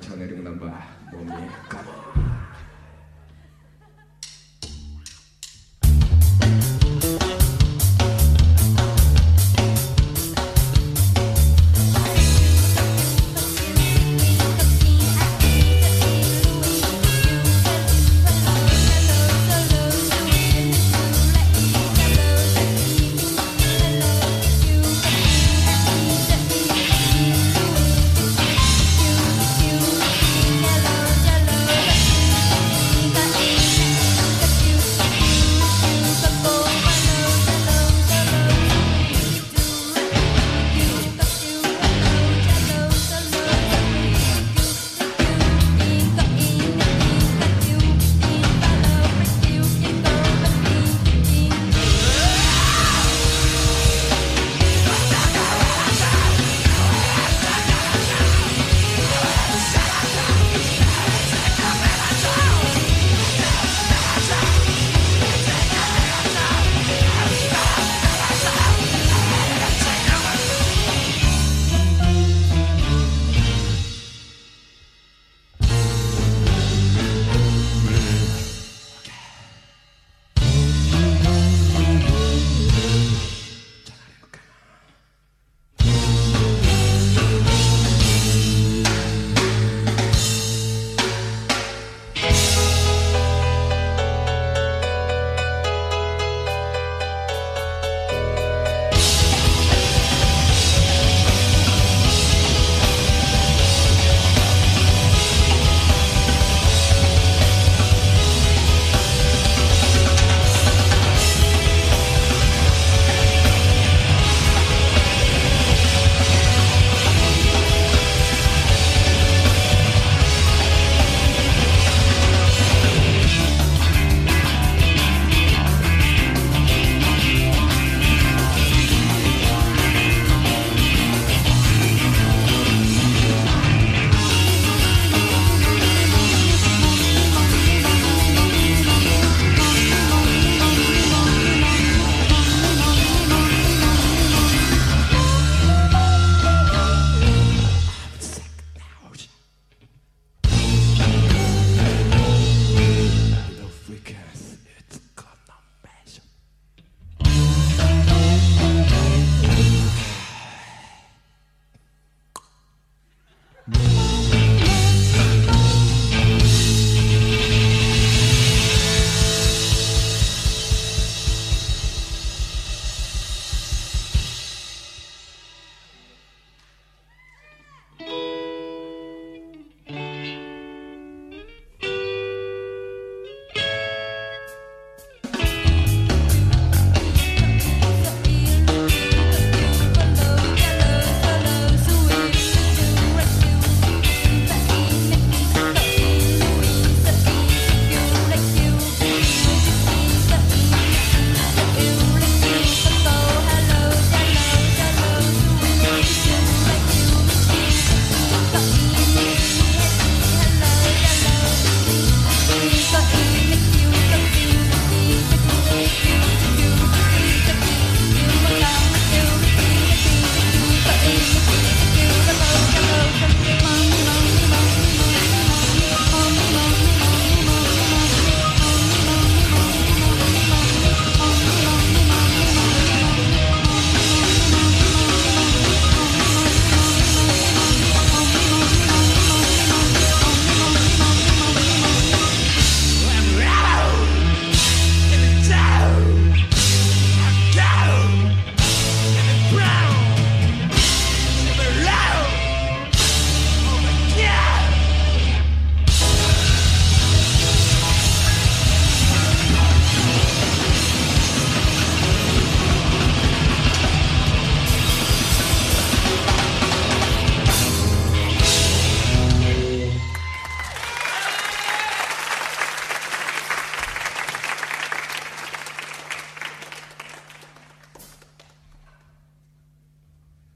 차 내리고 난봐 몸이 가보